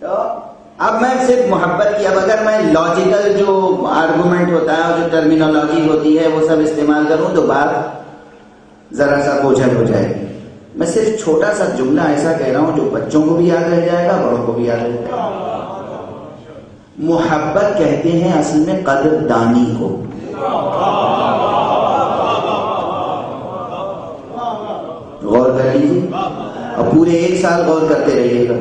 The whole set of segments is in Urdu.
تو اب میں صرف محبت کی اب اگر میں لاجیکل جو آرگومنٹ ہوتا ہے اور جو ٹرمینالوجی ہوتی ہے وہ سب استعمال کروں تو بات ذرا سا بوجھل ہو جائے گی۔ میں صرف چھوٹا سا جملہ ایسا کہہ رہا ہوں جو بچوں کو بھی یاد رہ جائے گا، بڑوں کو بھی یاد رہ جائے گا۔ محبت کہتے ہیں اصل میں قدر دانی کو۔ غور کر لیجیے اور پورے ایک سال غور کرتے رہیے گا۔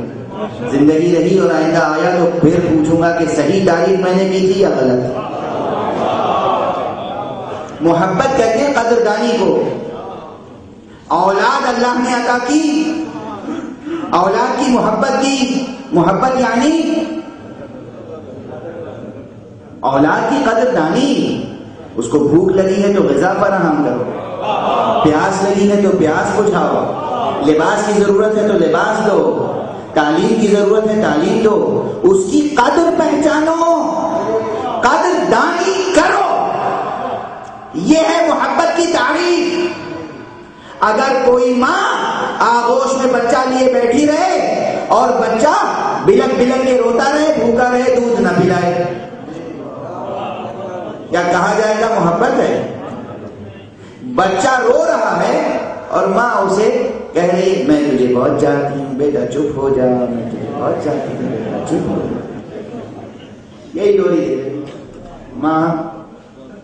زندگی رہی اور آئندہ آیا تو پھر پوچھوں گا کہ صحیح تعریف میں نے کی تھی یا غلط؟ محبت کہتے ہیں قدردانی کو۔ اولاد اللہ نے عطا کی، اولاد کی محبت کی۔ محبت یعنی اولاد کی قدردانی۔ اس کو بھوک لگی ہے تو غذا فراہم کرو۔ پیاس لگی ہے تو پیاس بجھاؤ۔ لباس کی ضرورت ہے تو لباس دو۔ تعلیم کی ضرورت ہے، تعلیم دو۔ اس کی قدر پہچانو، قدر دانی کرو۔ یہ ہے محبت کی تعریف۔ اگر کوئی ماں آغوش میں بچہ لیے بیٹھی رہے اور بچہ بلک بلک کے روتا رہے، بھوکا رہے، دودھ نہ پلائے۔ کیا کہا جائے گا محبت ہے۔ بچہ رو رہا ہے ماں اسے، کہہ رہی میں تجھے بہت چاہتی ہوں، بیٹا چپ ہو جا، میں تجھے بہت چاہتی ہوں، بیٹا چپ ہو جا۔ یہی ڈوری دے رہی ماں،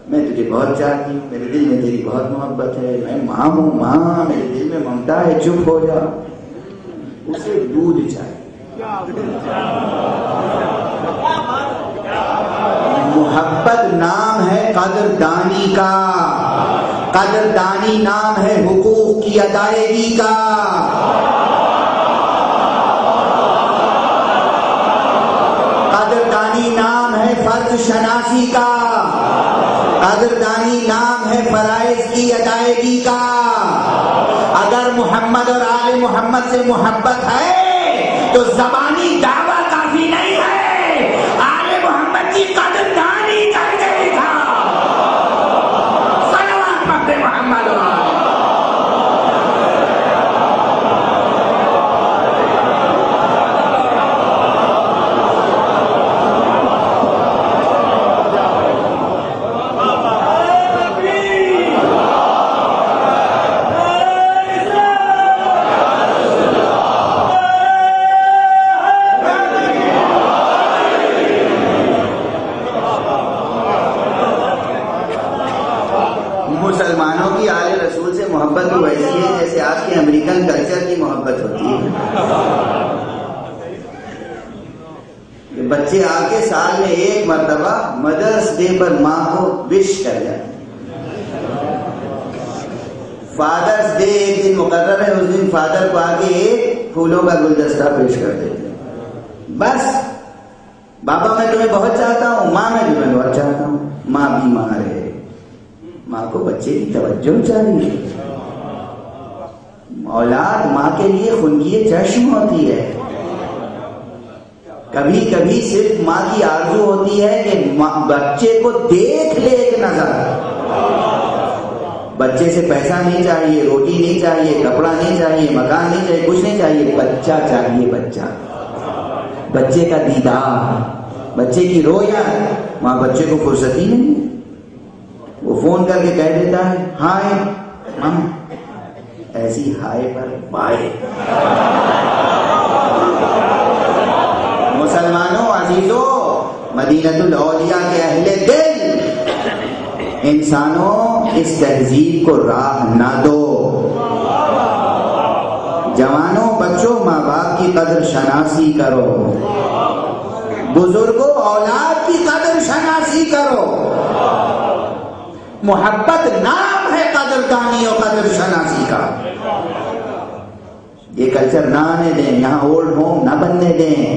میں تجھے بہت چاہتی ہوں، میرے دل میں تیری بہت محبت ہے، میں ماں ہوں، ماں، میرے دل میں ممتا ہے، چپ ہو جا۔ اسے دودھ چاہیے۔ محبت نام ہے قدر دانی کا۔ قدر دانی نام ہے حقوق کی ادائیگی کا۔ قدر دانی نام ہے فرض شناسی کا۔ قدر دانی نام ہے فرائض کی ادائیگی کا۔ اگر محمد اور آل محمد سے محبت ہے، تو زبانی دعویٰ بچے آ کے سال میں ایک مرتبہ مدرس ڈے پر ماں کو وش کر جائیں فادرس ڈے ایک دن مقرر ہے، اس دن فادر کو آگے ایک پھولوں کا گلدستہ پیش کر دیتے بس، بابا میں تمہیں بہت چاہتا ہوں، ماں میں تمہیں بہت چاہتا ہوں۔ ماں بیمار ہے۔ ماں کو بچے کی توجہ چاہیے۔ اولاد ماں کے لیے خنگی چشم ہوتی ہے۔ کبھی کبھی صرف ماں کی آرزو ہوتی ہے کہ بچے کو دیکھ لے ایک نظر۔ بچے سے پیسہ نہیں چاہیے، روٹی نہیں چاہیے، کپڑا نہیں چاہیے، مکان نہیں چاہیے، کچھ نہیں چاہیے، بچہ چاہیے بچہ۔ بچے کا دیدار، بچے کی رویا۔ وہاں بچے کو فرصت ہی نہیں وہ فون کر کے کہہ دیتا ہے ہائے ہم ایسی ہائے پر بائے۔ مسلمانوں، عزیزوں مدینت الاولیاء کے اہل دل، انسانوں، اس تہذیب کو راہ نہ دو۔ جوانوں، بچوں، ماں باپ کی قدر شناسی کرو۔ بزرگوں، اولاد کی قدر شناسی کرو۔ محبت نام ہے قدر دانی اور قدر شناسی کا۔ یہ کلچر نہ آنے دیں یہاں اولڈ ہوم نہ بننے دیں۔